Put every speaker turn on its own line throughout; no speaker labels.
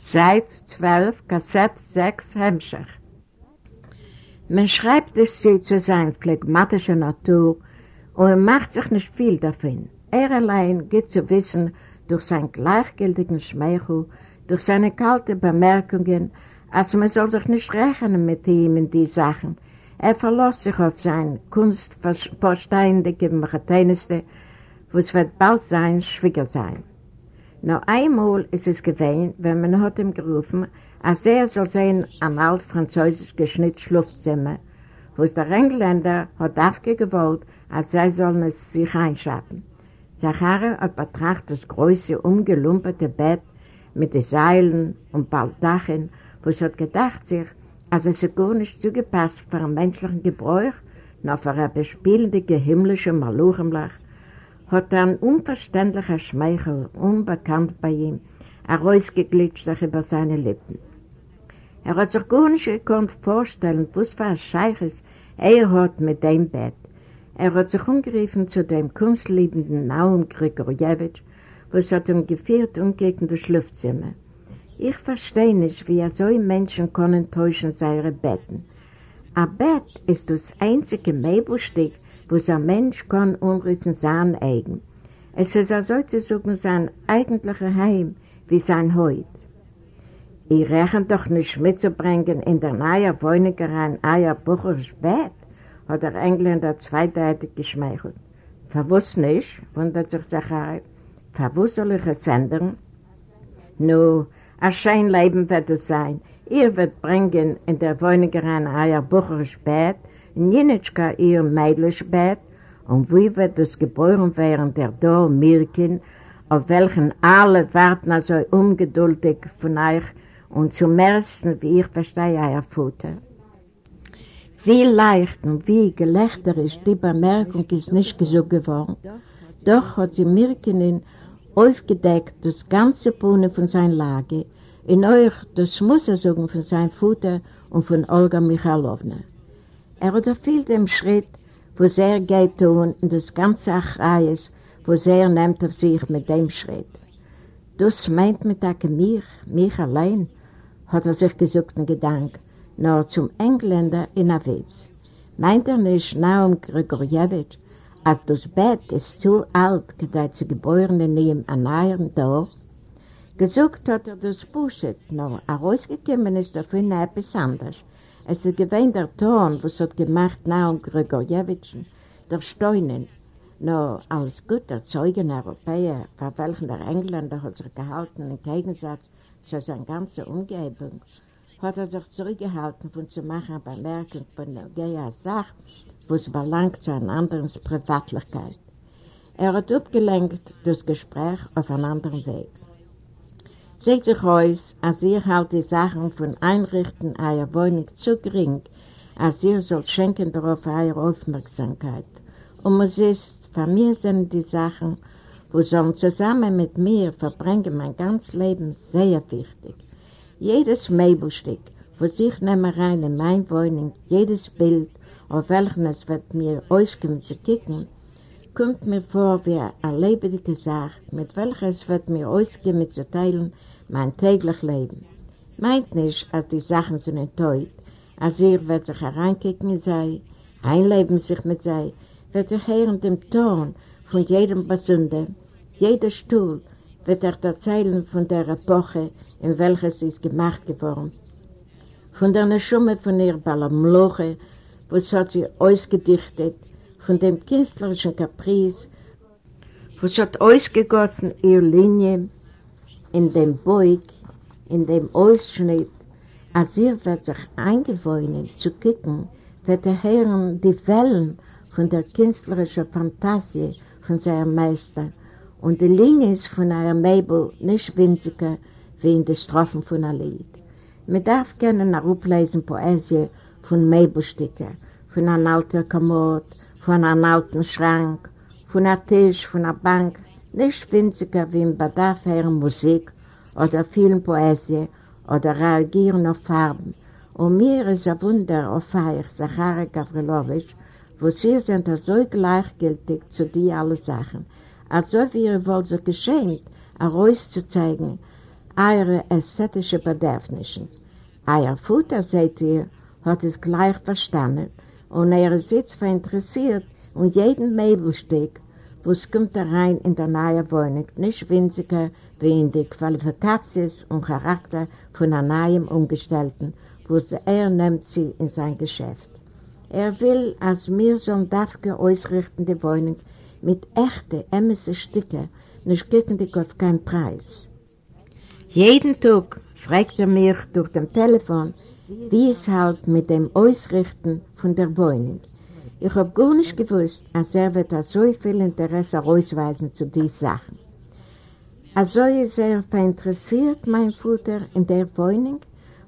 Seit 12, Kassett 6, Hemmschach. Man schreibt es sie zu sein phlegmatischer Natur und er macht sich nicht viel davon. Er allein geht zu wissen, durch seinen gleichgültigen Schmeichel, durch seine kalten Bemerkungen, als man soll sich nicht rechnen mit ihm in die Sachen. Er verlässt sich auf sein kunstversteindige wo es wird bald sein, schwieriger sein. Noch einmal ist es gewesen, wenn man hat ihm gerufen, als er soll sein am alt-französisch geschnitt Schlafzimmer, wo es der Engländer hat aufgewollt, als sie sollen es sich einschaffen. Zachary hat betrachtet das große, umgelumperte Bett mit den Seilen und Baldachen, wo es hat gedacht sich, als es sich gar nicht zugepasst für einen menschlichen Gebräuch, noch für eine bespielende himmlische Maluchenlach, hat ein unverständlicher Schmeichel, unbekannt bei ihm, herausgeglitscht über seine Lippen. Er hat sich gar nicht gekonnt vorstellen, was für ein Scheiches er hat mit dem Bett. Er hat sich umgerufen zu dem kunstliebenden Naum Grigorjewitsch, was hat ihm geführt und gegen das Schlafzimmer. Ich verstehe nicht, wie er so Menschen können täuschen seine Betten. Ein Bett ist das einzige Möbelstück, wo ein Mensch kann umrüsten sein eigen. Es ist also sozusagen sein eigentlicher Heim wie sein Heut. Ich rechne doch nicht mitzubringen in der neuen Wohnung ein eier Bucheres Bett, hat der Engländer zweideutig geschmeichelt. Verwusst nicht, wundert sich Zachary. Verwusst soll ich es ändern? Nu, ein schön Leben wird es sein. Ihr wird bringen in der Wohnung ein eier Bucheres Bett, Ninitschka ihr meidliches Bett. Und wie wird es geboren werden, der Dor Mirkin, auf welchen alle warten also ungeduldig von euch? Und zum ersten, wie ich verstehe, euer Futter. Wie leicht und wie gelächterisch die Bemerkung ist nicht so geworden, doch hat sie Mirkinin aufgedeckt das ganze Bohnen von seiner Lage, in euch das muss er sagen von seinem Futter und von Olga Michalowna. Er hat viel dem Schritt, wo er geht tun, in das ganze Achreis, wo er nimmt auf sich mit dem Schritt. Das meint mit der mich, mich allein, hat er sich gesucht in Gedanken, nur zum Engländer in der Witz. Meint er nicht Naum Grigorjewitsch, als das Bett ist zu alt, gedeiht zu Geborenen neben einem neuen Dorf? Gesucht hat er das Buschet, nur herausgekommen ist davon etwas anderes. Es ist gewähnt der Ton, was hat gemacht Naum Grigorjewitschen, der Steunen. Nur als guter Zeugen Europäer, für welchen der Engländer hat sich gehalten, im Gegensatz zu seiner ganzen Umgebung, hat er sich zurückgehalten, von zu machen Bemerkung von der Geher Sache, was belangt zu einer anderen Privatlichkeit. Er hat abgelenkt das Gespräch auf einen anderen Weg. Seht sich aus, als ihr halt die Sachen von Einrichten eurer Wohnung zu gering, als ihr sollt schenken darauf eure Aufmerksamkeit. Und es ist, von mir sind die Sachen, wo sollen zusammen mit mir verbringen mein ganzes Leben sehr wichtig. Jedes Möbelstück, wo sich nehme rein in meine Wohnung, jedes Bild, auf welchen es wird mir auskommen zu kicken, kommt mir vor wie eine lebendige Sache, mit welcher es wird mir ausgehen mitzuteilen, mein täglich Leben. Meint nicht, als die Sachen sind enttäuscht, als ihr wird sich hereinkicken sei, einleben sich mit sei, wird er hören dem Ton von jedem Besünder, jeder Stuhl wird er erzählen von der Epoche, in welcher sie ist gemacht geworden. Von der Neschumme von ihr Balamloche, was hat sie ausgedichtet, von dem künstlerischen Caprice, was hat ausgegossen ihr Linie in dem Beug, in dem Ausschnitt, als ihr wird sich eingewöhnen zu kicken, wird er hören die Wellen von der künstlerischen Fantasie von seinem Meister und die Linie ist von einem Mäbel nicht winziger wie in den Strophen von einem Lied. Man darf gerne nachlesen Poesie von Mäbelstücken, von einem alten Kommod, von einem alten Schrank, von einem Tisch, von einer Bank, nicht winziger wie im Bedarf hören Musik oder vielen Poesie oder reagieren auf Farben. Und mir ist ein Wunder auf Feier, Zachary Gavrilowitsch, wo sie sind so gleichgültig zu dir alle Sachen, als ob ihr wollt so geschämt, herauszuzeigen, eure ästhetische Bedürfnisse. Euer Futter, seht ihr, hat es gleich verstanden und er ist jetzt verinteressiert und jeden Möbelstück, wo es kommt rein in der neue Wohnung, nicht winziger wie in die Qualifikations und Charakter von einem neuen Umgestellten, wo er nimmt sie in sein Geschäft. Er will, als wir so ein Dafke ausrichten die Wohnung mit echten, ämmissen Stücken, nicht gegen auf keinen Preis. Jeden Tag fragt er mich durch das Telefon, wie es halt mit dem Ausrichten von der Wohnung. Ich habe gar nicht gewusst, als er wird so viel Interesse ausweisen zu diesen Sachen. Also ist er verinteressiert, mein Vater, in der Wohnung,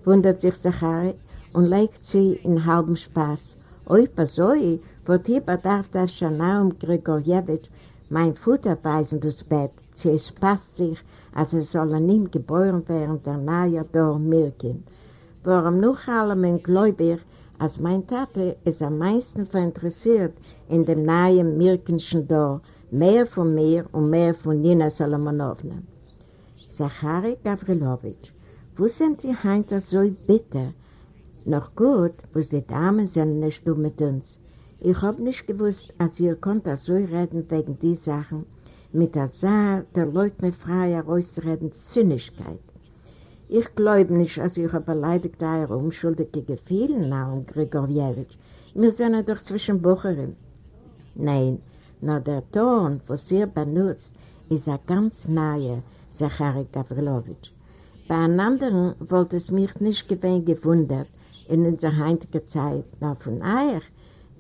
wundert sich Zachari und legt sie in halbem Spaß. Oi, Pasoi, wird hier bedarf das Schanaum Grigorjewitsch, mein Vater weisen das Bett, sie es passt sich, als er soll an geboren werden, der nahe Dor Mirkin. Warum noch allem ein Gläubiger, als mein Tate ist am meisten verinteressiert in dem nahen Mirkenschen Dor, mehr von mir und mehr von Nina Solomonowna. Zachary Gavrilowitsch, wo sind die Heinter so bitter? Noch gut, wo die Damen sind nicht du mit uns. Ich hab nicht gewusst, als ihr konnt so reden wegen die Sachen, mit der Saar der Leute mit freier Äußerreden Zünnigkeit. Ich glaube nicht, als ich habe beleidigt eure unschuldige Gefühle, Naum Grigorjewitsch. Wir sind doch zwischen Bucherin. Nein, nur der Ton, was ihr benutzt, ist ein ganz neuer, Zachary Gavrilowitsch. Bei einem anderen wollte es mich nicht gewinn gewundert in unserer heutigen Zeit, nur von euch,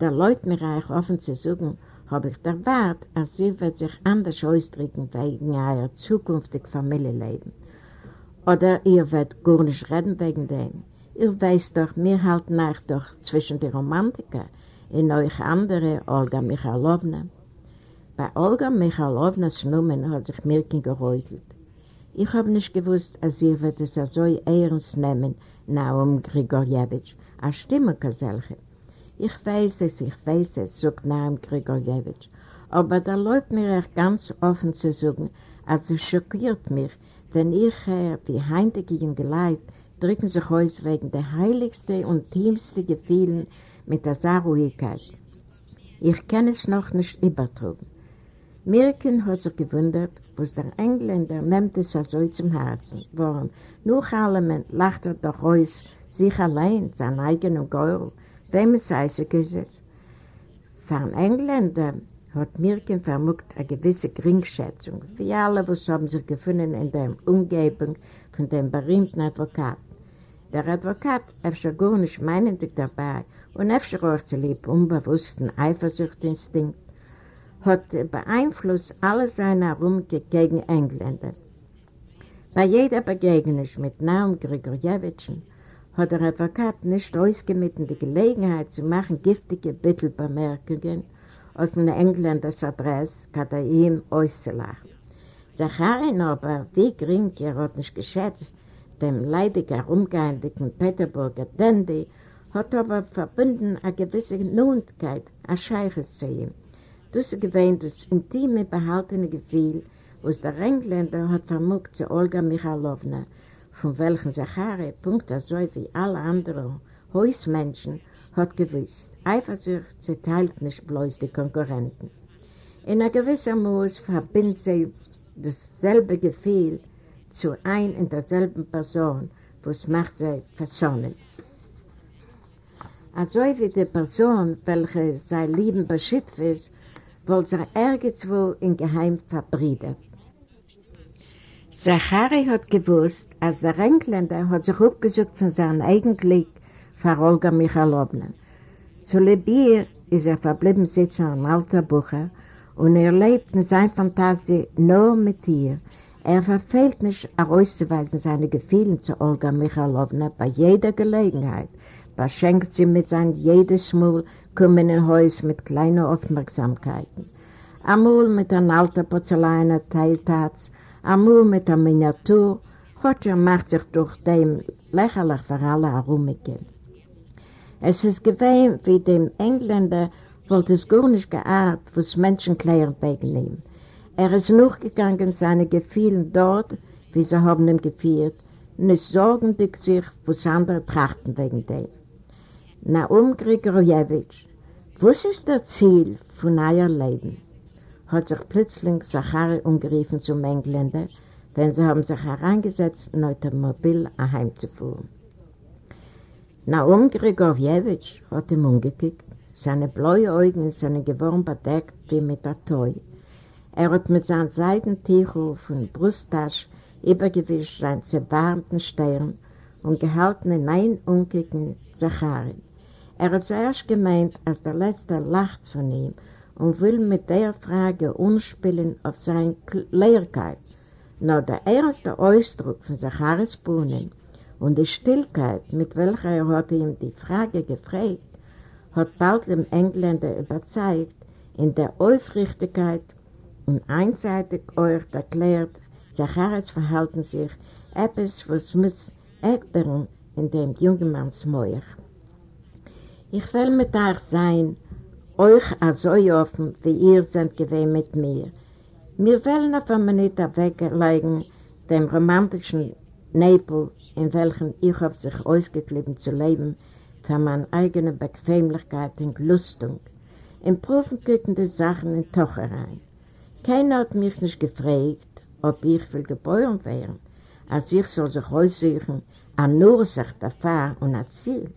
der Leute mir euch offen zu suchen, habe ich erwartet, als sie sich anders ausdrücken wegen eurer zukünftigen Familienleben. Oder ihr werdet gar nicht reden wegen dem. Ihr wisst doch, wir halten euch doch zwischen den Romantikern in euch andere Olga Michalowna. Bei Olga Michalownas Numen hat sich Mirkin geräutelt. Ich habe nicht gewusst, als ihr wird es so ernst nehmen, Naum Grigorjewitsch, als Stimme solche. Ich weiß es, ich weiß es, sagt Naum Grigorjewitsch. Aber da läuft mir echt ganz offen zu sagen, als es schockiert mich, wenn ich höre, wie heintige junge Leute drücken sich aus wegen der heiligsten und tiefsten Gefühlen mit der Saarruhigkeit. Ich kann es noch nicht übertragen. Mirken hat sich gewundert, was der Engländer nimmt es so zum Herzen. Warum? Nur allem lacht er doch aus, sich allein, sein eigener Geurl. Wem es heißig ist es? Für einen Engländer hat Mirken vermutet eine gewisse Geringschätzung, wie alle, was haben sich gefunden in der Umgebung von dem berühmten Advokat. Der Advokat, öfter gar nicht meinendig dabei und öfter auch zu lieb unbewussten Eifersuchtinstinkt, hat beeinflusst alle seine Herumge gegen Engländer. Bei jeder Begegnung mit Naum Grigorjewitschen hat der Advokat nicht ausgemitten die Gelegenheit zu machen, giftige Bittelbemerkungen auf den Engländers Adresse, hat er ihm auszulachen. Zacharin aber, wie gering er hat nicht geschätzt, dem leidig herumgehenden Peterburger Dandy, hat aber verbunden eine gewisse Nundkeit, ein Scheiches zu ihm. Das gewähnt das intime, behaltene Gefühl, was der Engländer hat vermutet zu Olga Michalowna, von welchen Zachari Punkt so wie alle anderen Hausmenschen hat gewusst, Eifersucht zerteilt nicht bloß die Konkurrenten. In einer gewissen Maß verbindet sie dasselbe Gefühl zu ein und derselben Person, was macht sie versonnen. Also wie die Person, welche sein Leben beschützt ist, wollte sie irgendwo in Geheim verbrüdet. Zachari hat gewusst, als der Engländer hat sich abgesucht von seinem eigenen Für Olga Michalowna. Zu Lebir ist er verblieben sitzen am alten Bucher und er lebt in seiner Fantasie nur mit ihr. Er verfehlt nicht herauszuweisen seine Gefühle zu Olga Michalowna bei jeder Gelegenheit, beschenkt sie mit seinem jedes Mal kommenden Haus mit kleinen Aufmerksamkeiten. Amul mit einem alten Porzellaner Teiltatz, amul mit einer Miniatur, Roger macht sich durch dem lächerlich für alle Aromiken. Es ist gewesen, wie dem Engländer wollte es gar nicht geahnt, was Menschen klären wegen ihm. Er ist noch gegangen, seine Gefühle dort, wie sie haben ihm geführt, nicht sorgendig sich, was andere trachten wegen dem. Naum Grigorjewitsch, was ist das Ziel von euer Leben? Hat sich plötzlich Zachari umgerufen zum Engländer, denn sie haben sich hereingesetzt, in Automobil heimzufuhren. Naum Grigorjewitsch hat ihm umgekickt, seine blauen Augen sind geworden bedeckt wie mit der Toi. Er hat mit seinem Seidentuch von Brusttasche übergewischt seinen zerbarmten Stern und gehalten in ein unkicken Zachari. Er hat zuerst gemeint, als der Letzte lacht von ihm und will mit der Frage umspielen auf seine Lehrkeit. Nur der erste Ausdruck von Zacharis Bohnen und die Stillkeit, mit welcher er hat ihm die Frage gefragt, hat bald dem Engländer überzeugt, in der Aufrichtigkeit und einseitig euch erklärt, Zacharis verhalten sich etwas, was muss ändern in dem jungen Manns Meuch. Ich will mit euch sein, euch so offen, wie ihr seid gewesen mit mir. Wir wollen auf einmal nicht weglegen, dem romantischen Nebel, in welchem ich habe sich ausgeklebt zu leben, für meine eigene Bequemlichkeit und Lustung. Profen gucken die Sachen in Tochereien. Keiner hat mich nicht gefragt, ob ich will geboren wäre, als ich soll sich aussuchen, an Ursache der Fahr und ein Ziel.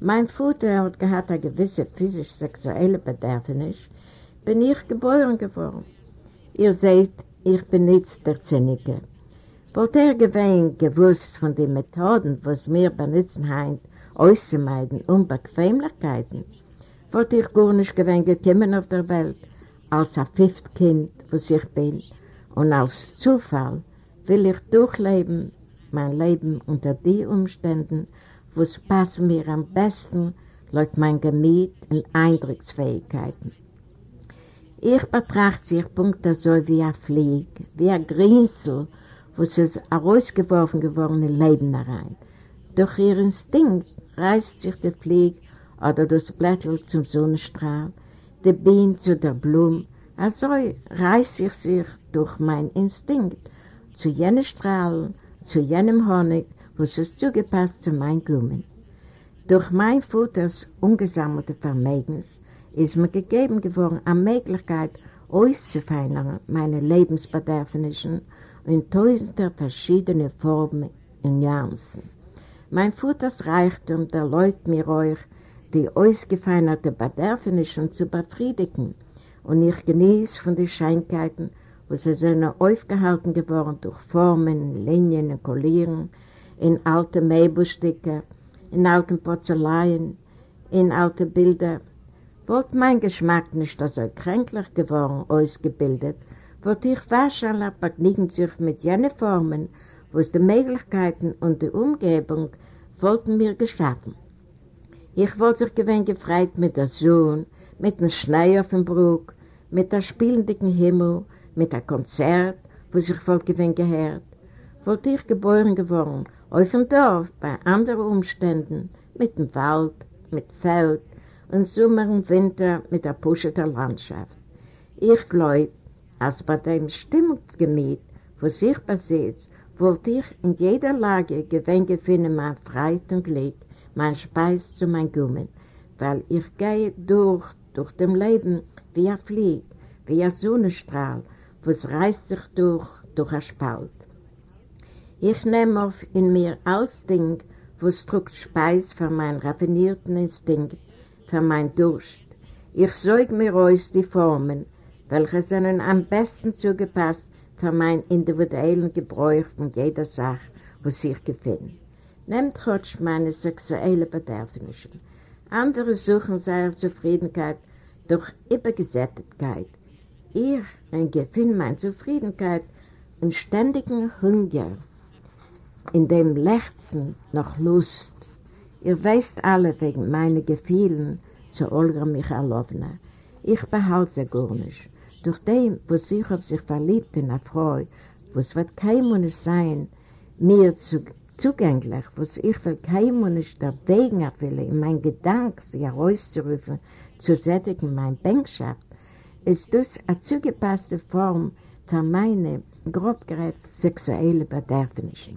Mein Vater hat gehabt eine gewisse physisch-sexuelle Bedürfnis, bin ich geboren geworden. Ihr seht, ich bin nicht der Zinige. Wollt er gewähnt gewusst von den Methoden, was wir benutzen haben, auszumeiden und Bequemlichkeiten, wollte ich gar nicht gewähnt gekommen auf der Welt, als ein fünftes Kind, was ich bin, und als Zufall will ich durchleben, mein Leben unter die Umständen, was passt mir am besten laut mein Gemüt und Eindrucksfähigkeiten. Ich betrachte sich Punkte so wie ein Flieg, wie ein Grinsel, wo es ist herausgeworfen geworden in Leben herein. Durch ihr Instinkt reißt sich der Flieg oder das Blättel zum Sonnenstrahl, der Bienen zu der Blume, also reißt ich sich durch mein Instinkt zu jenen Strahlen, zu jenem Honig, was ist zugepasst zu meinem Gummen. Durch mein Futters ungesammelte Vermögens ist mir gegeben geworden eine Möglichkeit, auszufeinern meine Lebensbedürfnisse in tausender verschiedene Formen und Nuancen. Mein Futters Reichtum erläut mir euch, die ausgefeinerte Bedürfnisse zu befriedigen und ich genieße von den Scheinkeiten, wo sie sind aufgehalten geworden durch Formen, Linien und Kollieren, in alte Möbelstücke, in alten Porzellan, in alte Bilder. Wollt mein Geschmack nicht so kränklich geworden, ausgebildet, wollte ich wahrscheinlich begnügen sich mit jenen Formen, wo es die Möglichkeiten und die Umgebung wollten mir geschaffen. Ich wollte sich gewinn gefreit mit der Sohn, mit dem Schnee auf dem Brug, mit der spielenden Himmel, mit der Konzert, wo sich wohl gewinn gehört. Wollte ich geboren geworden, auf dem Dorf, bei anderen Umständen, mit dem Wald, mit Feld und Sommer und Winter mit der Pusche der Landschaft. Ich glaube, als bei dem Stimmungsgemüt, wo sich besitzt, wollte ich in jeder Lage Gewinne finden, mein Freit und Glück, mein Speis zu mein Gummen, weil ich gehe durch, durch dem Leben wie ein Flieg, wie ein Sonnenstrahl, was reißt sich durch, durch ein Spalt. Ich nehme auf in mir alles Ding, was drückt Speis für mein raffinierten Instinkt, für mein Durst. Ich säug mir aus die Formen, welche sind am besten zugepasst für mein individuellen Gebräuch von jeder Sache, was ich gefällt. Nehmt trotz meine sexuelle Bedürfnisse. Andere suchen seine Zufriedenheit durch Übergesättigkeit. Ich empfinde meine Zufriedenheit und ständigen Hunger, in dem Lechzen nach Lust. Ihr weißt alle wegen meiner Gefühlen zu Olga Michalowna. Ich behalte sie gar nicht. Durch dem, was ich auf sich verliebt einer Frau, was wird kein Mensch sein, mir zu zugänglich, was ich will keinem und nicht der Wegen erfülle, in mein Gedanken sie herauszurufen, zu sättigen mein Bänkschaft, ist das eine zugepasste Form für meine grobgerät sexuelle Bedürfnisse.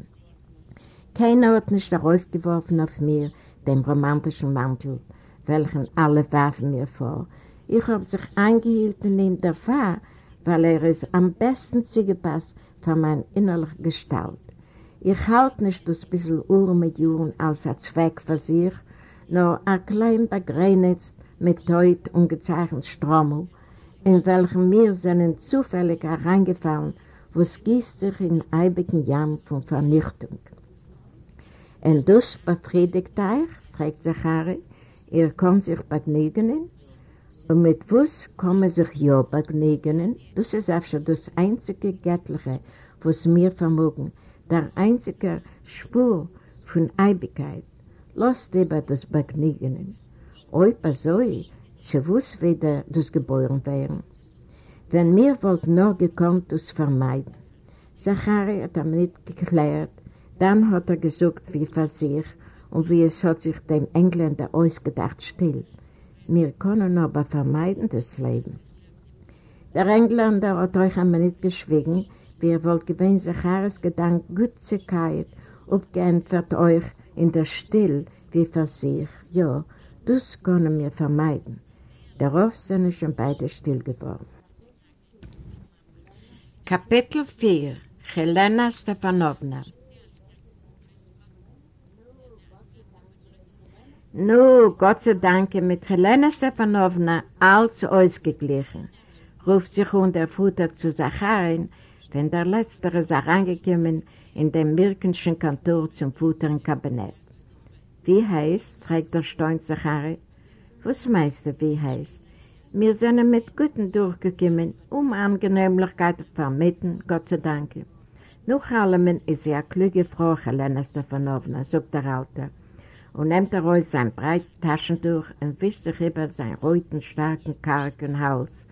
Keiner hat nicht darauf geworfen auf mir den romantischen Mantel, welchen alle warfen mir vor. Ich habe sich eingehielten in der Fahr, weil er es am besten zugepasst für meine innerliche Gestalt. Ich halte nicht das bisschen Uhr mit Juren als ein Zweck für sich, nur ein klein Begrenzt mit Teut und gezeichnet Strommel, in welchem mir seinen zufällig hereingefallen, wo es gießt sich in eibigen Jahren von Vernichtung. Und das befriedigt euch, fragt Zachari, ihr könnt sich begnügen, und mit was kommen sich ja begnügen, das ist auch schon das einzige Göttliche, was wir vermogen, der einzige Spur von Eibigkeit. Lasst lieber das Begnügen. Ob so, zu was wieder das geboren werden. Denn mir wollt nur gekonnt das vermeiden. Zachari hat er nicht geklärt, dann hat er gesucht wie für sich und wie es hat sich dem Engländer ausgedacht still. Wir können aber vermeiden das Leben. Der Engländer hat euch einmal nicht geschwiegen, wir wollt gewinn Zacharis Gedank gut zu kalt, aufgeantwortet euch in der Still wie für sich. Ja, das können wir vermeiden. Darauf sind schon beide still geworden. Kapitel 4 Helena Stefanovna Nu, Gott sei Dank, mit Helena Stefanovna alles ausgeglichen, ruft sich unter Futter zu Zacharin, wenn der Letztere ist herangekommen in dem Mirkenschen Kantor zum Futtern Kabinett. Wie heißt, fragt der Stein Zachari. Was meinst du, wie heißt? Wir sind mit Guten durchgekommen, um Angenehmlichkeiten zu vermitteln, Gott sei Dank. Nach allem ist sie eine kluge Frau, Helena Stefanovna, sagt der Alte, und nimmt heraus sein breites Taschentuch und wischt sich über seinen roten, starken, kargen Hals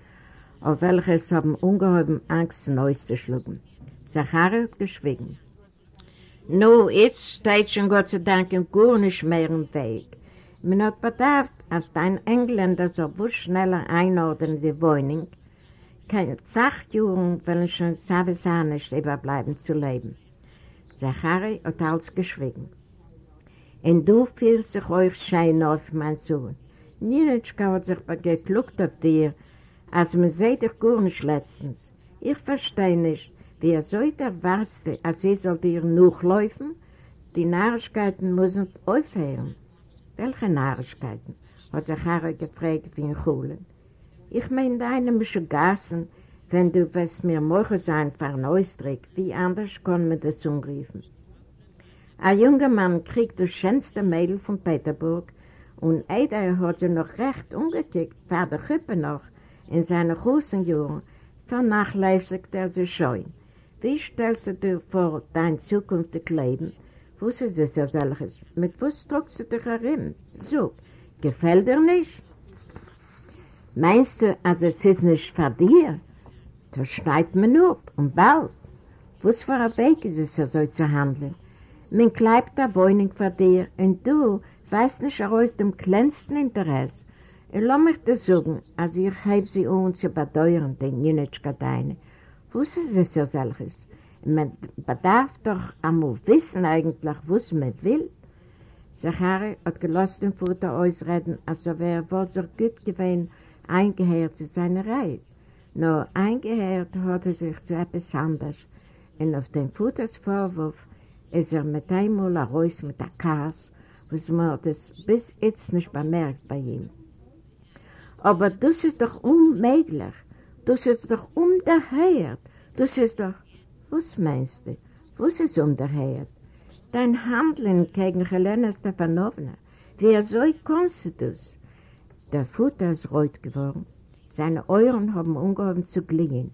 auf welches haben ungeheuben Angst, Neues zu schlucken. Zachari hat geschwiegen. Nu, jetzt steht schon Gott sei Dank gar nicht mehr im Weg. Man hat bedarf, als dein Engländer so wusch schneller einordnen in die Wohnung, keine Zachjugend will schon nicht überbleiben zu leben. Zachari hat alles geschwiegen. Und du fühlst sich euch schein auf, mein Sohn. Nienitschka hat sich gekluckt auf dir, als man sieht doch gar nicht letztens. Ich verstehe nicht, wie er sollte erwarten, als sie sollte ihr nachlaufen. Die Nahrigkeiten müssen aufhören. Welche Nahrigkeiten? hat sich Harry gefragt wie in Schulen. Ich meine, deine müssen gassen, wenn du wirst mir morgen sein einen Ausdruck, wie anders kann man das umrufen. Ein junger Mann kriegt das schönste Mädel von Peterburg und Eider hat sie noch recht umgekickt, war der Küppe noch, in seinen großen Jahren vernachlässigt er sich schon. Wie stellst du dir vor dein zukünftiges Leben? Was ist es ja solches? Mit was drückst du dich herin? So, gefällt dir nicht? Meinst du, also es ist nicht für dir? Das schneidet man ab und bald. Was für ein Weg ist es ja so zu handeln? Man kleibt eine Wohnung für dir und du weißt nicht aus dem kleinsten Interesse. Ich lasse mich das sagen, als ich habe sie uns zu bedeuern, den Jünitschka deine. Was ist es ja solches? Man bedarf doch einmal wissen eigentlich, was man will. Zachari hat gelost den Futter ausreden, als ob er wohl so gut gewesen eingehört zu seiner Reit. Nur eingehört hat er sich zu etwas anderes. Und auf den Futters Vorwurf ist er mit einmal raus mit der Kass, was man das bis jetzt nicht bemerkt bei ihm. Aber das ist doch unmöglich. Das ist doch umgehört. Das ist doch... Was meinst du? Was ist umgehört? Dein Handeln gegen Helena Stefanovna. Wie so kannst du das? Der Futter ist rot geworden. Seine Euren haben umgehoben zu glingen.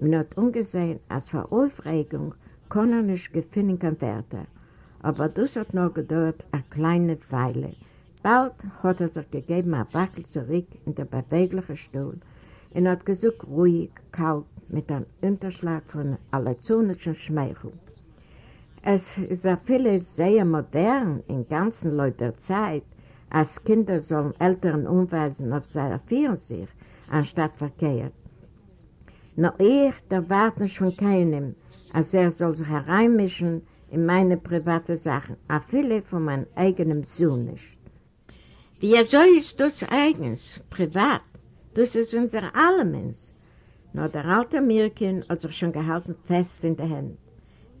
Man hat ungesehen, als vor Aufregung kann er nicht gefunden kein Wärter. Aber das hat noch gedauert eine kleine Weile. Bald hat er sich gegeben, ein Wackel zurück in den beweglichen Stuhl und hat gesagt, ruhig, kalt, mit einem Unterschlag von allezunischen Schmeichel. Es ist auch viele sehr modern in ganzen Leuten der Zeit, als Kinder sollen Eltern umweisen auf seine sich, anstatt verkehrt. Nur ich, der warte von keinem, als er soll sich hereinmischen in meine private Sachen, auch viele von meinem eigenen Sohn nicht. Wie soll ist das eigens, privat? Das ist unser Allemens. Nur der alte Mirkin hat sich schon gehalten fest in der Hand.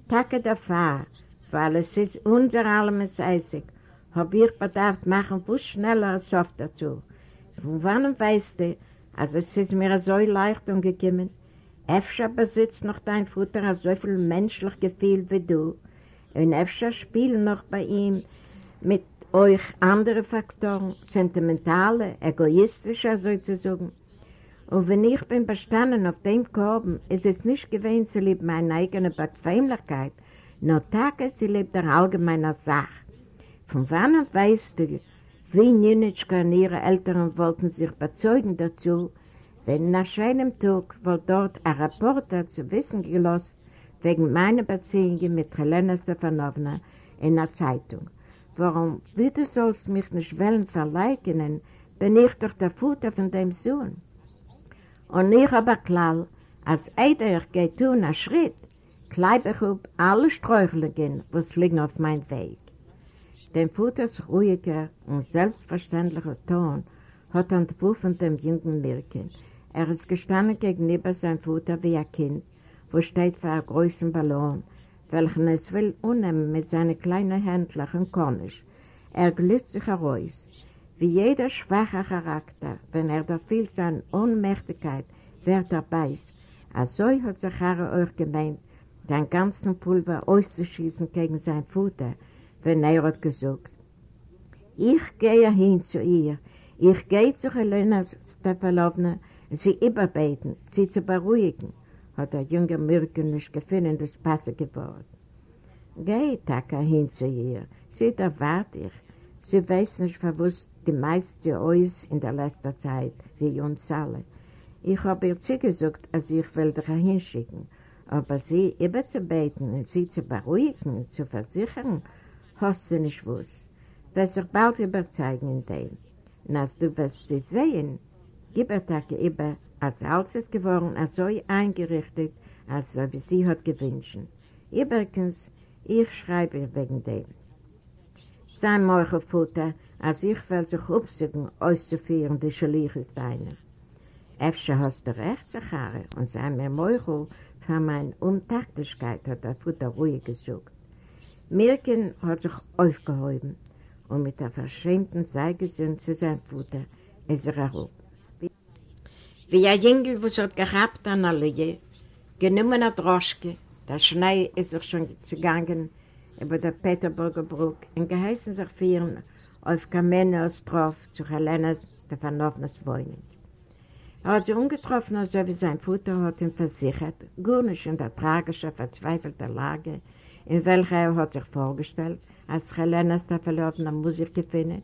Tage der Fahr, weil es ist unser Allemens Eisig, hab ich bedarf machen, wo schneller es oft dazu. Von wann weißt du, als es ist mir so leicht umgekommen, Efter besitzt noch dein Futter so viel menschlich Gefühl wie du, und Efter spielt noch bei ihm mit euch andere Faktoren, sentimentale, egoistische sozusagen. Und wenn ich bin bestanden auf dem Korben, ist es nicht gewesen zu lieb meine eigene Bequemlichkeit, nur Tage zu lieb der allgemeinen Sache. Von wann weißt du, wie Nünitschka und ihre Eltern wollten sich bezeugen dazu, wenn nach einem Tag wohl dort ein Reporter zu wissen gelost, wegen meiner Beziehungen mit Helena Stefanovna in der Zeitung. Warum, wie du sollst mich nicht wollen verleugnen, bin ich doch der Futter von dem Sohn. Und ich aber klar, als einer geht tun einen Schritt, kleibe ich auf alle Sträuchelungen, was liegen auf meinem Weg. Den Futters ruhiger und selbstverständlicher Ton hat entworfen dem jungen Mirken. Er ist gestanden gegenüber seinem Futter wie ein Kind, wo steht vor einem großen Ballon, welchen es will unnehmen mit seinen kleinen Händlern Kornisch. Er glüht sich heraus. Wie jeder schwache Charakter, wenn er da viel seine Ohnmächtigkeit wird beißt, also hat sich Harry euch gemeint, den ganzen Pulver auszuschießen gegen sein Futter, wenn er hat gesagt. Ich gehe hin zu ihr. Ich gehe zu Helena Stefalowna, sie überbeten, sie zu beruhigen, hat der junge Mirke nicht gefunden, das Passe geworden. Geh, Taka, hin zu ihr. Sie erwartet ich. Sie weiß nicht, verwusst die meiste Eus in der letzten Zeit, wie uns alle. Ich habe ihr zugesagt, als ich will dich hinschicken. Aber sie überzubeten sie zu beruhigen zu versichern, hast du nicht was. Wirst dich bald überzeugen in dem. Und als du wirst sie sehen, gib er Tage über, als alles ist geworden, als so eingerichtet, als so wie sie hat gewünscht. Übrigens, ich schreibe wegen dem. Sein Meuchelfutter, als ich will sich aufsuchen, auszuführen, die Schaliach ist deine. Efter hast du recht, Zachare, und sei mir Meuchel für meine Untaktigkeit, hat der Futter ruhig gesucht. Mirken hat sich aufgehoben und mit der verschämten Seigesund zu seinem Futter ist er erhoben. Wie ein Jüngel, was hat gehabt an Allee, genommen eine Droschke, der Schnee ist sich schon zugegangen über der Peterburger Brück und geheißen sich führen auf Kamenos Trof zu Helena Stefanovnas Wohnung. Er hat sie ungetroffen, also wie sein Futter hat ihm versichert, gar nicht in der tragischen, verzweifelten Lage, in welcher er hat sich vorgestellt, als Helena Stefanovna Musik gefunden,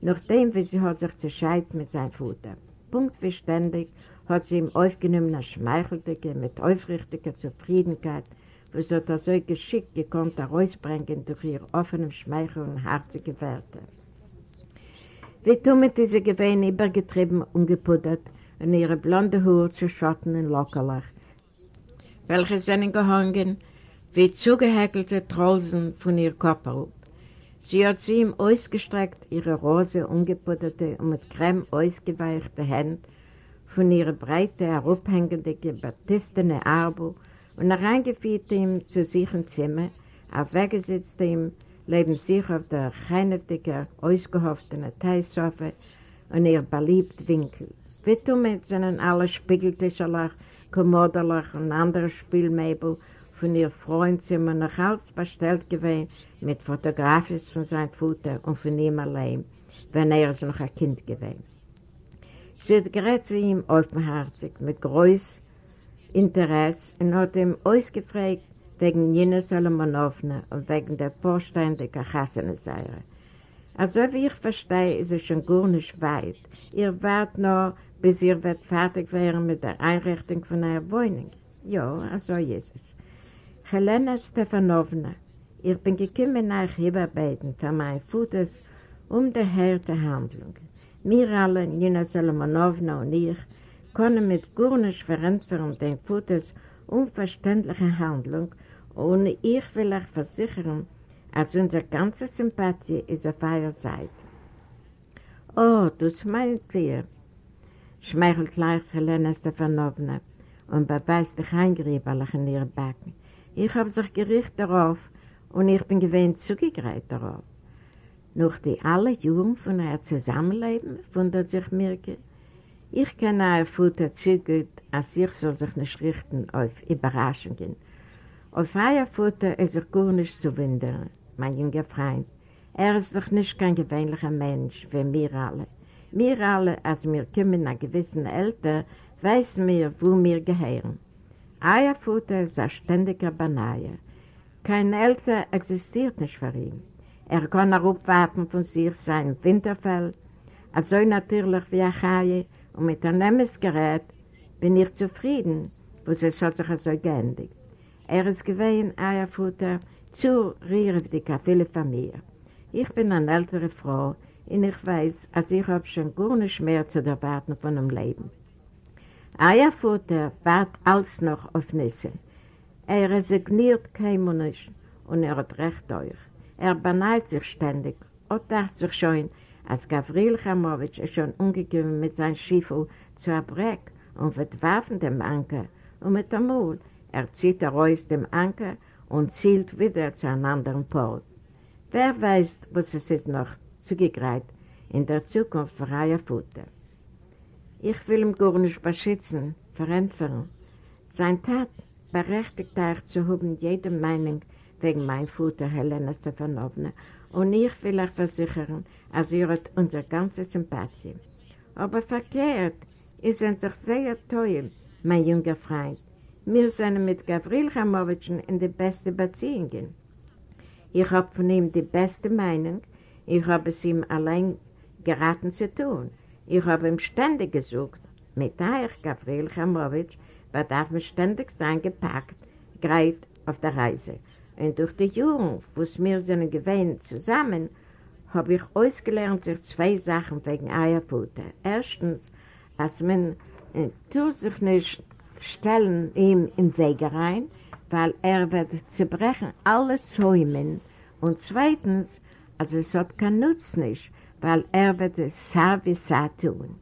nachdem wie sie hat sich zerscheit mit seinem Futter. Punkt wie ständig hat sie ihm aufgenommen als Schmeicheldicke mit aufrichtiger Zufriedenkeit, sie hat er so geschickt gekonnt herausbringen durch ihr offenem Schmeichel und herzige Werte. Wie tun mit diese Gewehen übergetrieben und gepuddert und ihre blonde Haare zu schotten in Lockerlach, welche sind gehangen wie zugehäkelte Trolsen von ihr Körper. Sie hat sie ihm ausgestreckt, ihre rose, ungeputterte und mit Creme ausgeweichte Hände von ihrer breite, herabhängende, gebatistene Arbe und reingeführt ihm zu sich im Zimmer, aufweggesetzt ihm, leben sich auf der cheineftige, ausgehoffene Teilsofa und ihr beliebt Winkel. Wie tun seinen alle Spiegeltischerlach, Kommoderlach und andere Spielmöbel von ihr Freundzimmer noch alles bestellt gewesen mit Fotografien von seinem Vater und von ihm allein, wenn er noch ein Kind gewesen. Sie hat gerät zu ihm offenherzig, mit großem Interesse und hat ihm ausgefragt wegen Nina Solomonowna und wegen der Vorstein der Kachasseneseire. Also wie ich verstehe, ist es schon gar nicht weit. Ihr wartet noch, bis ihr wird fertig werden mit der Einrichtung von einer Wohnung. Ja, also ist es. Helena Stefanovna, ich bin gekommen nach Heberbeiten für mein Futters um die harte Handlung. Wir alle, Nina Solomonowna und ich, können mit Gurnisch verändern den Futters unverständliche Handlung und ich will euch versichern, als unsere ganze Sympathie ist auf eurer Seite. Oh, das meint ihr, schmeichelt leicht Helena Stefanovna und beweist dich eingriebelig in ihre Backen. Ich habe sich gerichtet darauf und ich bin gewähnt zugegreift darauf. Nach die alle Jungen von ihr Zusammenleben, wundert sich Mirke. Ich kenne ihr Futter zu gut, als ich soll sich nicht richten auf Überraschungen. Auf euer Futter ist er gar nicht zu wundern, mein junger Freund. Er ist doch nicht kein gewöhnlicher Mensch, wie wir alle. Wir alle, als wir kommen nach gewissen Eltern, wissen wir, wo wir gehören. Euer Futter ist ein ständiger Banaie. Kein Älter existiert nicht für ihn. Er kann auch abwarten von sich sein Winterfeld, also natürlich wie ein und mit einem Nemesgerät bin ich zufrieden, wo es hat sich so geendigt. Er ist gewesen, euer Futter, zu rührig viele von mir. Ich bin eine ältere Frau und ich weiß, als ich habe schon gar nicht mehr zu erwarten von dem Leben. Euer Futter wart als noch auf Nisse. Er resigniert kein Mensch und er hat recht euch. Er beneid sich ständig und dachte sich schon, als Gavril Chamowitsch ist schon umgegeben mit seinem Schiffel zu Abreck und wird werfen dem Anker und mit dem Mund. Er zieht er aus dem Anker und zielt wieder zu einem anderen Port. Wer weiß, was es ist noch zugegreift in der Zukunft für euer Futter. Ich will ihn gar nicht beschützen, verentfern. Sein Tat berechtigt euch zu haben jede Meinung wegen mein Futter Helena Stefanovna und ich will euch versichern, als ihr habt unsere ganze Sympathie. Aber verkehrt, ihr seid sich sehr toll, mein junger Freund. Wir sind mit Gavril Chamowitschen in die beste Beziehungen. Ich habe von ihm die beste Meinung, ich habe es ihm allein geraten zu tun. Ich habe ihm ständig gesucht, mit euch, Gavril Chamowitsch, bedarf mir ständig sein gepackt, greit auf der Reise. Und durch die Jugend, wo es mir sind gewähnt zusammen, habe ich ausgelernt sich zwei Sachen wegen Eierfutter. Erstens, als man äh, tut sich nicht stellen ihm im Weg rein, weil er wird zerbrechen alle Zäumen. Und zweitens, also es hat keinen Nutz nicht, weil er wird es sah wie tun.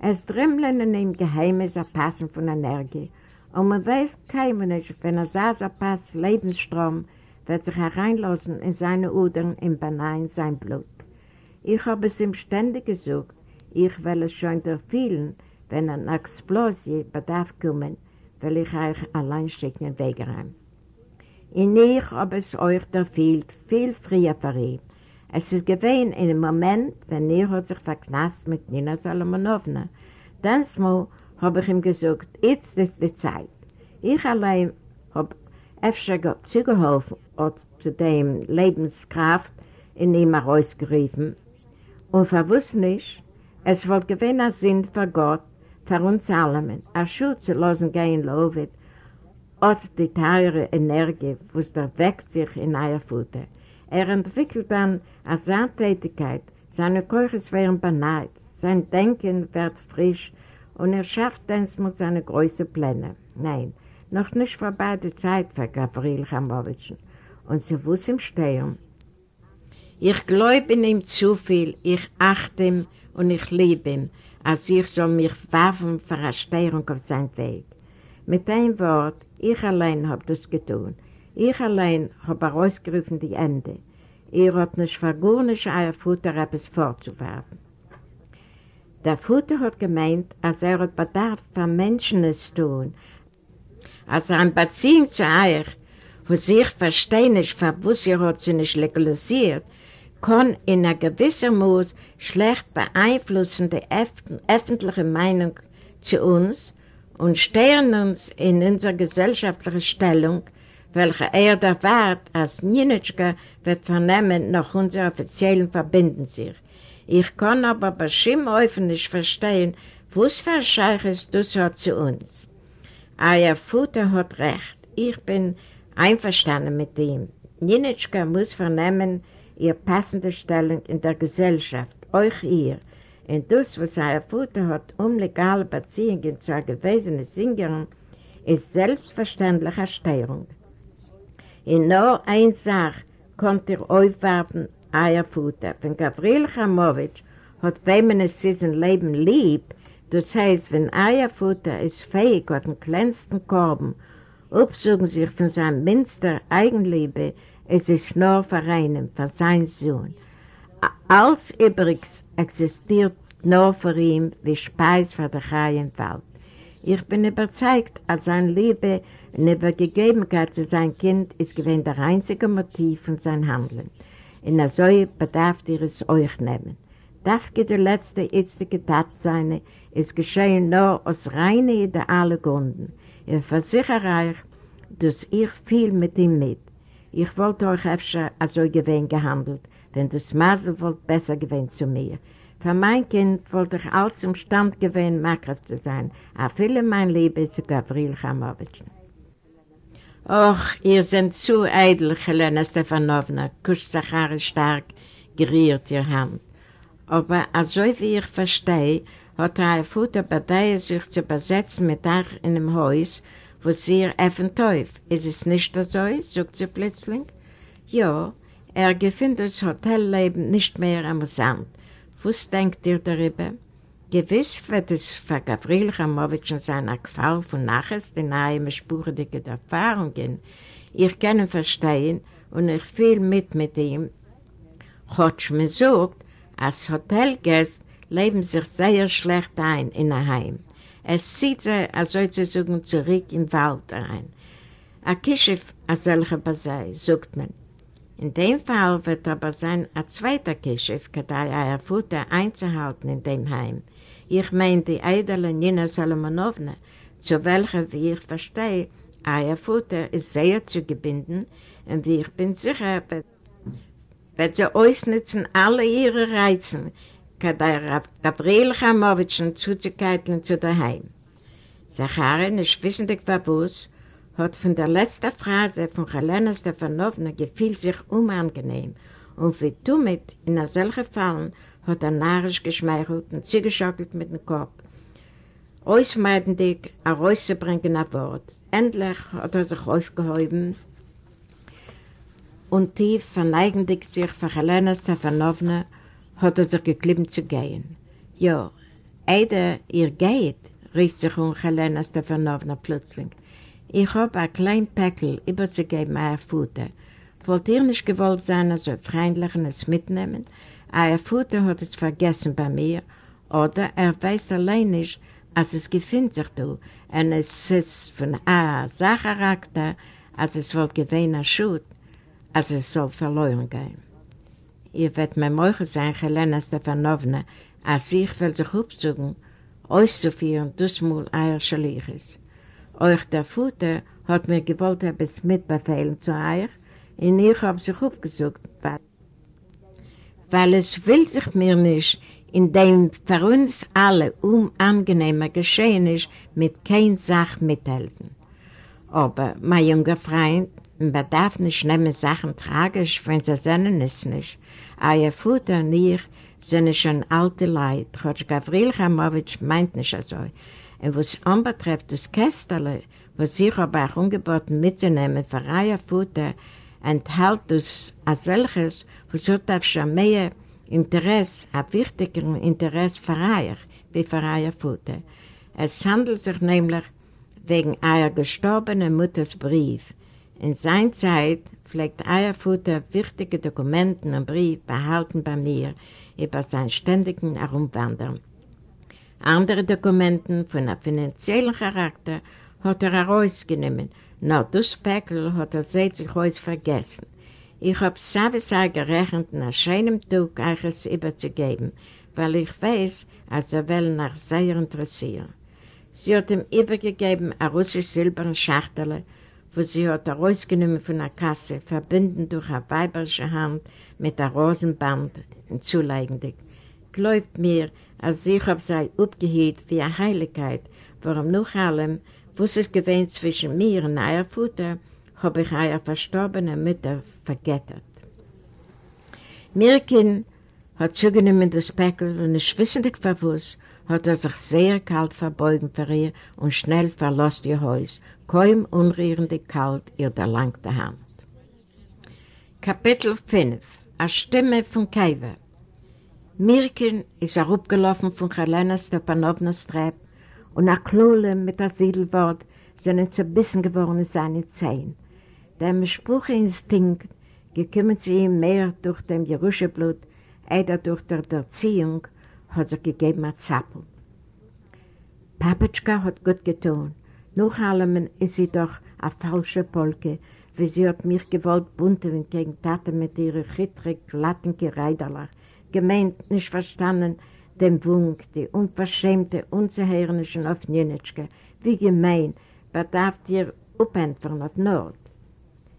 Es drümmeln in ihm Geheimes erpassen von Energie. Und man weiß keinem nicht, wenn er sah, so Lebensstrom, wird sich hereinlassen in seine Udern, im Benein sein Blut. Ich habe es ihm ständig gesucht. Ich will es schon der vielen, wenn eine Explosie bedarf kommen, will ich euch allein schicken in Wegerein. Und ich habe es euch der viel, viel früher verrieben. Es ist gewesen in dem Moment, wenn er sich verknast mit Nina Salomonowna. Dann habe ich ihm gesagt, jetzt ist die Zeit. Ich allein habe öfter zugeholfen und zu dem Lebenskraft in ihm herausgerufen und verwusst nicht, es wollte gewinnen Sinn für Gott, für uns alle, eine Schuld zu lassen gehen, Lovet, und die teure Energie, weckt sich in euer Futter. Er entwickelt dann eine Sandtätigkeit, seine Keuches werden beneid, sein Denken wird frisch und er schafft dann mit seinen größten Plänen. Nein, noch nicht vorbei die Zeit für Gabriel Chamowitschen. Und sie wusste im Stehen. Ich glaube in ihm zu viel, ich achte ihn und ich liebe ihn, als ich soll mich waffen für eine Steuerung auf seinen Weg. Mit einem Wort, ich allein habe das getan. Ich allein habe herausgerufen die Ende. Ihr habt nicht vergurnisch euer Futter etwas vorzuwerfen. Der Futter hat gemeint, als er hat Bedarf von Menschen es tun, als er ein Beziehung zu euch, wo sich verstehen ist, für was ihr hat sie nicht legalisiert, kann in einer gewissen Maß schlecht beeinflussen die öffentliche Meinung zu uns und stehen uns in unserer gesellschaftlichen Stellung, welche er erwartet, als Nienitschka wird vernehmen nach unserer offiziellen Verbinden sich. Ich kann aber bestimmt nicht verstehen, was für Scheich ist das hat zu uns. Euer Vater hat recht. Ich bin einverstanden mit ihm. Nienitschka muss vernehmen ihr passende Stellung in der Gesellschaft, euch ihr. Und das, was euer Vater hat, um legale Beziehungen zu einer gewesenen Sängerin, ist selbstverständlich eine Steuerung. In nur eine Sache kommt ihr aufwerfen, euer Vater. Wenn Gabriel Chamowitsch hat wem es sein Leben lieb, das heißt, wenn euer Vater ist fähig, hat den kleinsten Korben, absuchen sich von seinem Minster Eigenliebe, es ist nur für einen, für seinen Sohn. Alles übrigens existiert nur für ihn wie Speis für den Chaien Wald. Ich bin überzeugt, als seine Liebe und Übergegebenheit zu seinem Kind ist gewesen der einzige Motiv von seinem Handeln. In der Säue bedarf ihr es euch nehmen. Darf die letzte jetzige Tat sein, ist geschehen nur aus reinen idealen Gründen. Ich versichere euch, dass ich viel mit ihm mit. Ich wollte euch öfter also gewinn gehandelt, wenn das Masel wollt besser gewinn zu mir. Für mein Kind wollte ich alles im Stand gewinn, Makras zu sein, auch viele mein Liebe zu Gavril Chamowitsch. Och, ihr seid zu eitel, Helena Stefanovna, kuscht Zachari stark, geriert ihr Hand. Aber also wie ich verstehe, hat euer Vater bei sich zu besetzen mit euch in dem Haus, wo sie ihr öffnen teuf. Ist es nicht so, sagt sie plötzlich. Ja, er gefindet das Hotelleben nicht mehr amüsant. Was denkt ihr darüber? Gewiss wird es für Gabriel Chamowitsch und seiner Gefall von nachher die nahe spurendige Erfahrungen. Ich kann ihn verstehen und ich fühle mit mit ihm. Hotsch mir sagt, als Hotelgäste leben sich sehr schlecht ein in ein Heim. Es zieht sie, als sozusagen, zurück im Wald rein. Ein Kischiff, als solcher Basei, sagt man. In dem Fall wird aber sein ein zweiter Kischiff, da er Futter einzuhalten in dem Heim. Ich meine die edle Nina Salomonowna, zu welcher, wie ich verstehe, euer Futter ist sehr zu gebinden und wie ich bin sicher, wird sie ausnutzen alle ihre Reizen, der Gabriel Chamowitschen zuzukeiteln zu daheim. Zachary, nicht wissendig verwusst, hat von der letzten Phrase von Helena Stefanowna gefühlt sich unangenehm und wie damit in solchen Fallen hat er narrisch geschmeichelt und zugeschockelt mit dem Kopf. Ausmeidendig herauszubringen ein Wort. Endlich hat er sich aufgehoben und tief verneigendig sich für Helena Stefanowna hat er sich geklimmt zu gehen. Ja, Eide, ihr geht, rief sich um Helena Stefanowna plötzlich. Ich habe ein kleines Päckl überzugeben, euer Futter. Wollt ihr nicht gewollt sein, also freundlich und es mitnehmen? Euer Futter hat es vergessen bei mir, oder er weiß allein nicht, als es gefindet sich da, und es ist von einer Sachcharakter, als es wohl gewähnt Schut, als es soll verloren gehen. Ihr werdet mir morgen sein, Helena Stefanovna, als ich will sich aufsuchen, auszuführen, das mal euer Schaliches. Euch der Futter hat mir gewollt, etwas mitbefehlen zu euch, und ich habe sich aufgesucht, weil, weil es will sich mir nicht, in dem für uns alle unangenehmer geschehen ist, mit kein Sach mithelfen. Aber, mein junger Freund, man darf nicht nehmen Sachen tragisch, wenn sie sind es nicht. Euer Futter und ich sind schon alte Leute. Trotz Gavril Chamowitsch meint nicht so. Und was anbetrifft das Kästerle, was ich aber auch angeboten mitzunehmen für euer Futter, enthält das als solches, was hat auf schon mehr Interesse, ein wichtiger Interesse für euch, wie für euer Futter. Es handelt sich nämlich wegen eurer gestorbenen Mutters Brief. In seiner Zeit pflegt euer Futter wichtige Dokumente und Brief behalten bei mir über seinen ständigen Herumwandern. Andere Dokumente von einem finanziellen Charakter hat er herausgenommen, nur das Päckl hat er sich aus vergessen. Ich habe sowieso gerechnet, nach schönem Tag euch es überzugeben, weil ich weiß, als er will nach sehr interessieren. Sie hat ihm übergegeben eine russische silberne Schachtel, wo sie hat herausgenommen von der Kasse, verbunden durch eine weiberische Hand mit einem Rosenband und zuleigendig. Glaubt mir, als ich habe sie aufgehielt wie eine Heiligkeit, warum nach allem, was es gewähnt zwischen mir und euer Futter, habe ich euer verstorbene Mutter vergettert. Mirkin hat zugenommen das Päckl und ist wissendig verwusst, hat er sich sehr kalt verbeugen für ihr und schnell verlässt ihr Haus, kaum unrührendig kalt ihr der langte Hand. Kapitel 5 Eine Stimme von Kaiwe Mirkin ist er abgelaufen von Helena Stepanownas Treppe und nach Klole mit der Siedelwort sind zerbissen geworden seine Zehen. Der Spruchinstinkt gekümmert sie ihm mehr durch dem Jeruscheblut, oder durch der Erziehung, hat sich gegeben ein Zappel. Papatschka hat gut getan. Nach allem ist sie doch eine falsche Polke, wie sie hat mich gewollt bunten gegen Tate mit ihren chittrig glatten Gereiderlach, gemeint, nicht verstanden, den Wunk, die unverschämte, unzuhörnischen auf Nienitschke, wie gemein, bedarf ihr Upentfern auf Nord.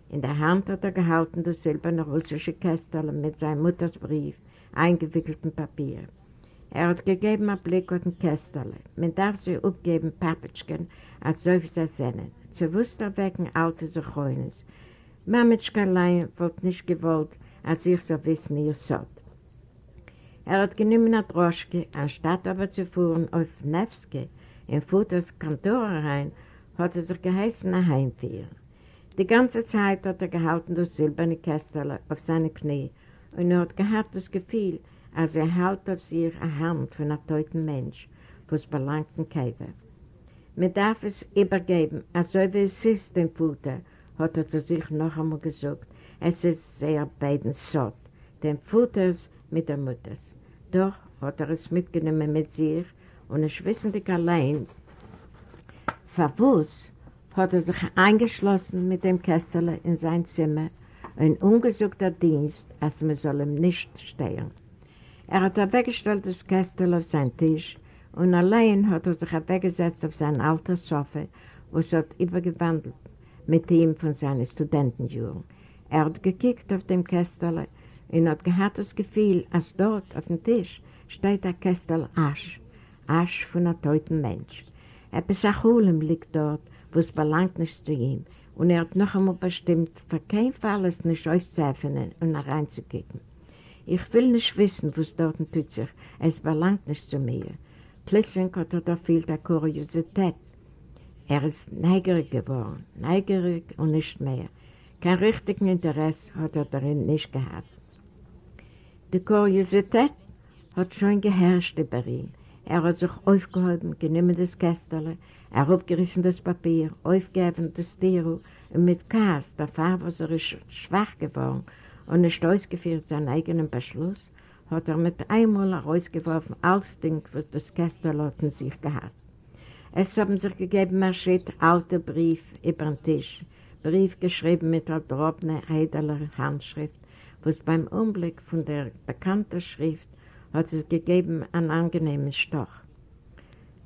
In der Hand hat er gehalten das silberne russische Kästel mit seinem Muttersbrief, eingewickeltem Papier. Er hat gegeben einen Blick auf den Kästel. Man darf sie aufgeben, Papitschken, als soll sie sehen. Zu wusster wecken alte Sochoines. Mamitschka allein wollte nicht gewollt, als ich so wissen, ihr sollt. Er hat genommen eine Droschke, anstatt aber zu fahren auf Nevsky, in Futters Kantor rein, hat er sich geheißen nach Heimführen. Die ganze Zeit hat er gehalten das silberne Kästel auf seine Knie und er hat gehabt das Gefühl, als er hält auf sich eine Hand von einem toten Mensch, was belangt den Käfer. Man darf es übergeben, als ob es ist, den Futter, hat er zu sich noch einmal gesagt. Es ist sehr beiden Sort, den Futters mit der Mutters. Doch hat er es mitgenommen mit sich und es wissendig allein, verwusst, hat er sich eingeschlossen mit dem Kessel in sein Zimmer, ein ungesuchter Dienst, als man soll ihm nicht stehen. Er hat weggestellt das Kessel auf seinen Tisch und allein hat er sich weggesetzt auf sein altes Sofa, wo es hat übergewandelt mit ihm von seinen Studentenjahren. Er hat gekickt auf dem Kessel und hat gehabt das Gefühl, als dort auf dem Tisch steht ein Kästel Asch, Asch von einem toten Mensch. Etwas Acholem liegt dort, wo es belangt nicht zu ihm, und er hat noch einmal bestimmt, für keinen Fall es nicht auszuöffnen und nach reinzukicken. Ich will nicht wissen, was dort tut sich, es belangt nicht zu mir. Plötzlich hat er da viel der Kuriosität. Er ist neugierig geworden, neugierig und nicht mehr. Kein richtigen Interesse hat er darin nicht gehabt. Die Kuriosität hat schon geherrscht über ihn. Er hat sich aufgehoben, genommen das Kästele, er aufgerissen das Papier, aufgegeben das Tiro und mit Kass, der Farbe er ist schwach geworden und nicht ausgeführt seinen eigenen Beschluss, hat er mit einmal herausgeworfen alles Ding, was das Kästele hat in sich gehabt. Es haben sich gegeben, er steht alter Brief über den Tisch, Brief geschrieben mit einer drobenen, heideler Handschrift, was beim Umblick von der bekannten Schrift hat es gegeben einen angenehmen Stoch.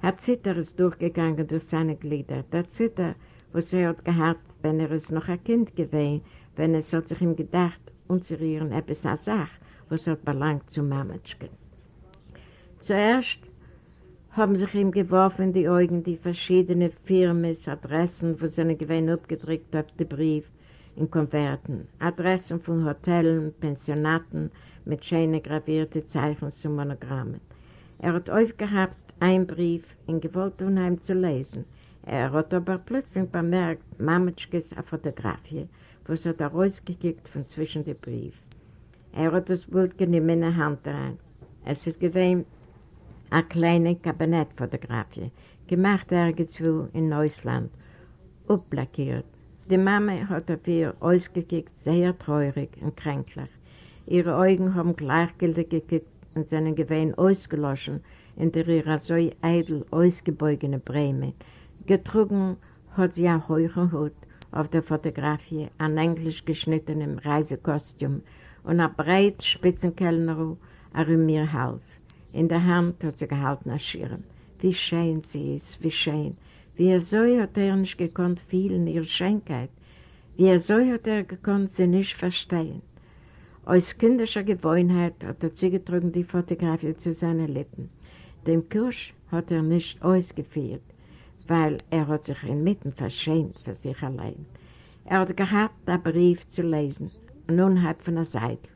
Herr Zitter ist durchgegangen durch seine Glieder. Der Zitter, was er hat gehabt, wenn er es noch ein Kind gewesen, wenn es hat sich ihm gedacht, unzurieren etwas eine Sache, was hat belangt zu Mametschken. Zuerst haben sich ihm geworfen in die Augen die verschiedenen Firmen, Adressen, wo seine Gewinn abgedrückt auf den Brief, in Konverten, Adressen von Hotels, Pensionaten mit schönen gravierten Zeichen zu Monogrammen. Er hat aufgehabt einen Brief in gewollt unheim zu lesen. Er hat aber plötzlich bemerkt, Mametschkes eine Fotografie, was hat er rausgekickt von zwischen den Brief. Er hat das Bild genommen in der Hand rein. Es ist gewesen eine kleine Kabinettfotografie, gemacht irgendwo in Neusland, upplackiert. Die Mama hat auf ihr ausgekickt, sehr traurig und kränklich. Ihre Augen haben gleichgültig gekickt und seinen Gewehen ausgelöschen in der ihrer so eitel ausgebeugene Breme. Getrunken hat sie einen hohen Hut auf der Fotografie, ein englisch geschnittenem Reisekostüm und ein breit Spitzenkellner um ihr Hals. In der Hand hat sie gehalten ein Schirm. Wie schön sie ist, wie schön. Wie er so hat er nicht gekonnt fühlen ihre Schönheit. Wie er so hat er gekonnt sie nicht verstehen. Aus kindischer Gewohnheit hat er zugetrunken die Fotografie zu seinen Lippen. Dem Kirsch hat er nicht ausgeführt, weil er hat sich inmitten verschämt für sich allein. Er hat gehabt, den Brief zu lesen, und unhalb von der Seite.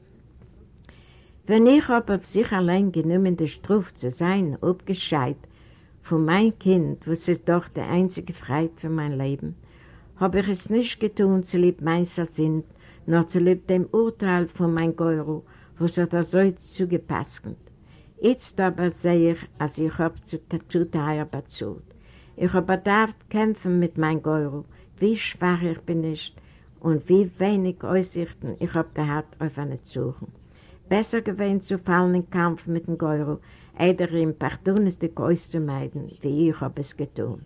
Wenn ich aber auf sich allein genommen der Struf zu sein, abgescheit von mein Kind, was ist doch der einzige Freit für mein Leben, habe ich es nicht getan, zu lieb meinser sind, noch zu lieb dem Urteil von mein Geuro, was hat er so zugepasst. Jetzt aber sehe ich, als ich habe zu, teuer bezahlt. Ich habe bedarf kämpfen mit meinem Geuro, wie schwach ich bin nicht und wie wenig Aussichten ich habe gehabt auf eine Suche. Besser gewesen zu fallen im Kampf mit dem Geuro, eider ihm Pardones die Geus zu meiden, wie ich habe es getan.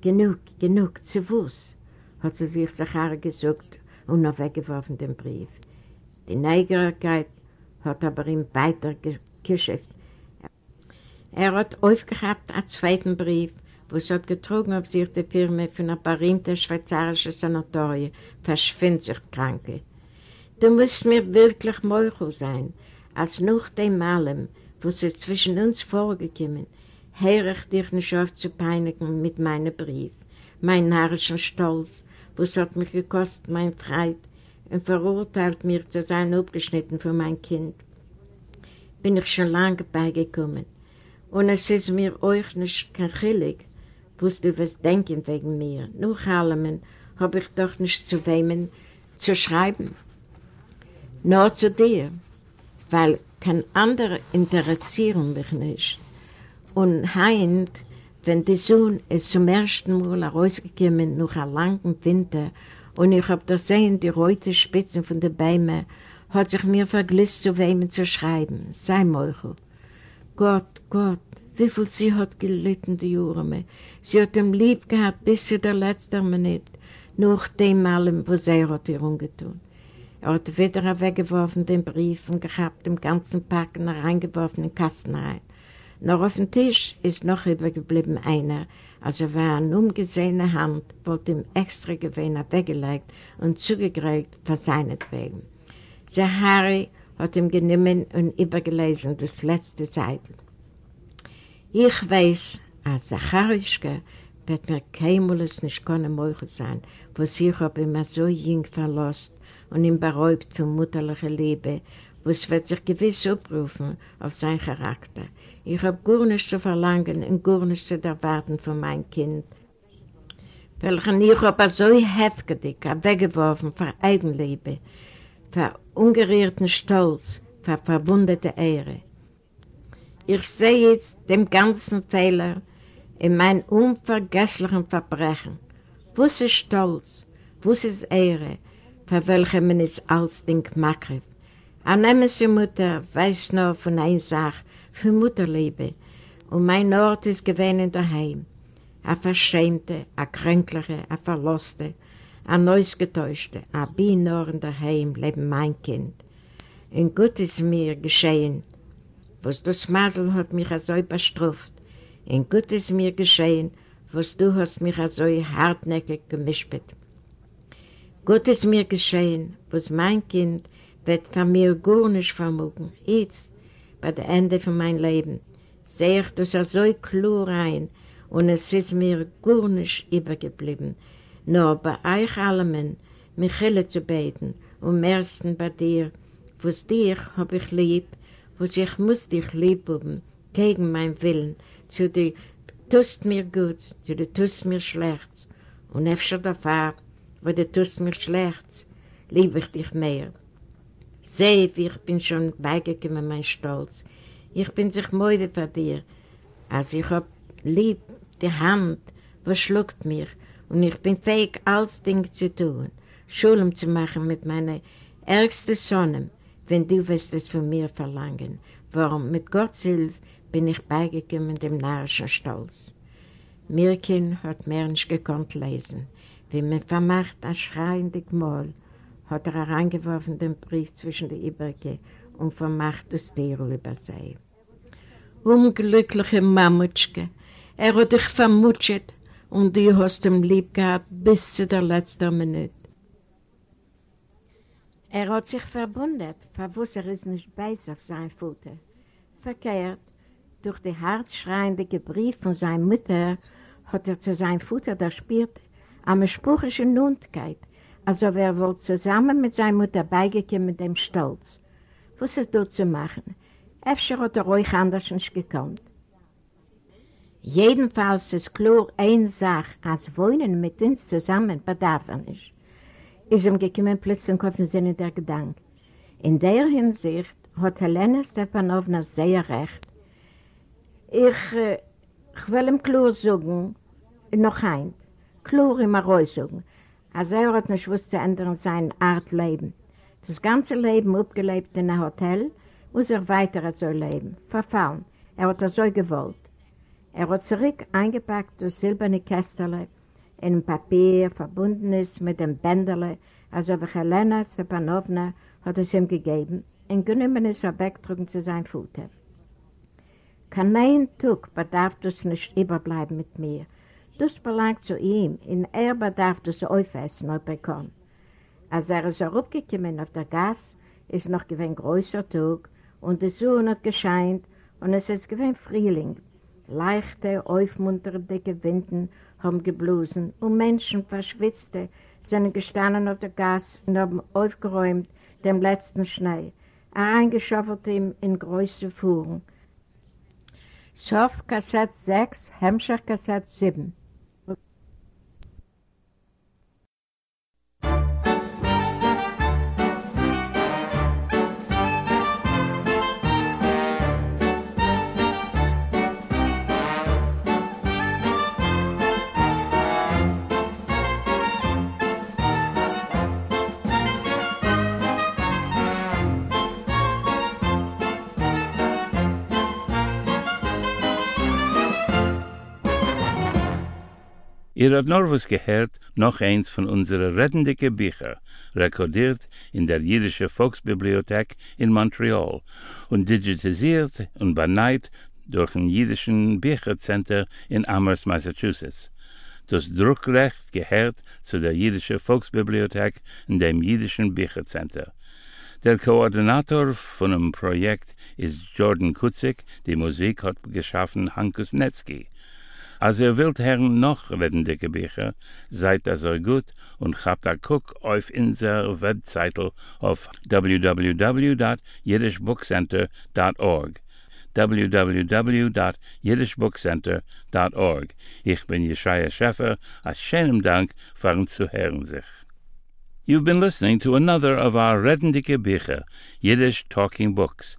Genug, genug, zu Fuß, hat sie sich Sachar gesucht und noch weggeworfen den Brief. Die Neugierigkeit hat aber ihm weiter geschäft. Er hat aufgehabt einen zweiten Brief, wo es hat getrogen auf sich die Firma von einer berühmten schweizerischen Sanatorium für Schwindsüchtkranke. Du musst mir wirklich Meuchel sein, als nach dem allem, was ist zwischen uns vorgekommen, höre ich dich nicht auf zu peinigen mit meinem Brief, mein narrischen Stolz, was hat mich gekostet, mein Freit, und verurteilt mir zu sein abgeschnitten für mein Kind. Bin ich schon lange beigekommen. Und es ist mir euch nicht kein was du was denken wegen mir. Nach allem habe ich doch nicht zu wem zu schreiben. Nur zu dir, weil kein anderer interessieren mich nicht. Und heint, wenn die Sohn ist zum ersten Mal herausgekommen nach einem langen Winter und ich habe das sehen, die rote Spitzen von den Bäumen, hat sich mir verglist, zu wem zu schreiben. Sei Meuchel. Gott, Gott, wie viel sie hat gelitten, die Jurme. Sie hat ihm lieb gehabt, bis zu der letzten Minute, nach dem allem, was er hat ihr umgetan. Er hat wieder weggeworfen den Brief und gehabt im ganzen Packen reingeworfen in den Kasten rein. Noch auf dem Tisch ist noch übergeblieben einer, also war eine umgesehene Hand, wollte ihm extra Gewinner weggelegt und zugekriegt für seinetwegen. Zachari hat ihm genommen und übergelesen das letzte Seite. Ich weiß, als Zacharischke wird mir keinmal es nicht können möglich sein, was ich habe immer so jung verlost und ihm beräubt von mutterlicher Liebe, was wird sich gewiss abrufen auf sein Charakter. Ich habe gar nichts zu verlangen und gar nichts zu erwarten von meinem Kind, welchen ich aber so heftig weggeworfen für Eigenliebe, für ungerührten Stolz, für verwundete Ehre. Ich sehe jetzt den ganzen Fehler in meinem unvergesslichen Verbrechen. Was ist Stolz? Was ist Ehre? Für welche man es als Ding macht. Nämliche Mutter weiß nur von einer Sache, für Mutterliebe. Und mein Ort ist gewesen daheim. Eine verschämte, eine kränkliche, eine verloste, eine neusgetäuschte, eine Bienor daheim leben mein Kind. Und gut ist mir geschehen, was das Masel hat mich so bestraft. Und gut ist mir geschehen, was du hast mich so hartnäckig gemischt. Gut ist mir geschehen, was mein Kind wird von mir gar nicht vermogen. Jetzt, bei dem Ende von meinem Leben, sehe ich das so klar rein und es ist mir gar nicht übergeblieben. Nur bei euch allen, Michele zu beten und am ersten bei dir, was dich hab ich lieb, was ich muss dich lieb haben, gegen meinen Willen, zu dir tust mir gut, zu dir tust mir schlecht. Und öfter davor wo du tust mir schlecht, lieb ich dich mehr. Seh, ich bin schon beigekommen, mein Stolz. Ich bin sich müde für dir, als ich hab lieb die Hand, was schluckt mir, und ich bin fähig, alles Dinge zu tun, Schulem zu machen mit meiner ärgsten Sonne, wenn du wirst es von mir verlangen. Warum, mit Gottes Hilfe, bin ich beigekommen dem narrischen Stolz. Mirkin hat mehr nicht gekonnt lesen. Wie man vermacht ein schreiendes Mal, hat er hereingeworfen den Brief zwischen die Iberke und vermacht das Dero über sie. Unglückliche Mamutschke, er hat dich vermutscht und du hast ihm lieb gehabt bis zu der letzten Minute. Er hat sich verbunden, verwusst er ist nicht beiß auf sein Futter. Verkehrt, durch die herzschreiende Brief von seiner Mutter hat er zu seinem Futter erspürt, eine spruchische Nundkeit, also er wohl zusammen mit seiner Mutter beigekommen mit dem Stolz. Was ist dort zu machen? Efter hat er euch anders nicht gekonnt. Jedenfalls ist klar eine Sache, als Wohnen mit uns zusammen bedarf er nicht. Ist ihm gekommen plötzlich auf den Sinne der Gedanke. In der Hinsicht hat Helena Stepanowna sehr recht. Ich, äh, ich will ihm klar sagen, noch ein, klar immer ruhig sagen, als er hat nicht gewusst zu ändern seine Art Leben. Das ganze Leben abgelebt in einem Hotel, muss er weiter so leben, verfallen. Er hat das so gewollt. Er hat zurück eingepackt das silberne Kästerle in Papier, verbunden ist mit dem Bänderle, also wie Helena Stepanowna hat es ihm gegeben, und genommen ist er wegdrücken zu seinem Futter. Kein Tag bedarf das nicht überbleiben mit mir, das belangt zu ihm, und er bedarf das aufessen, ob er kann. Als er ist herabgekommen auf der Gas, ist noch gewinn größer Tag, und die Sonne hat gescheint, und es ist gewinn Frühling. Leichte, aufmunternde Winden haben geblosen, und Menschen verschwitzte, sind gestanden auf der Gas und haben aufgeräumt den letzten Schnee, eingeschaffelt ihm in große Fuhren. Sof Kassett 6, Hemmscher Kassett 7
Ihr habt noch was gehört, noch eins von unseren rettendicke Bücher, rekordiert in der Jüdische Volksbibliothek in Montreal und digitalisiert und beneit durch ein Jüdischen Büchercenter in Amherst, Massachusetts. Das Druckrecht gehört zu der Jüdische Volksbibliothek in dem Jüdischen Büchercenter. Der Koordinator von dem Projekt ist Jordan Kutzik, die Musik hat geschaffen Hankus Netzki. Als ihr wilt hern noch redende Gebücher, seid das so gut und habt a guck auf inser Webseite auf www.jiddishbookcenter.org www.jiddishbookcenter.org Ich bin Jeschaya Scheffer, a schönem Dank fahren zu hören sich. You've been listening to another of our Redendike Bücher, Yiddish Talking Books,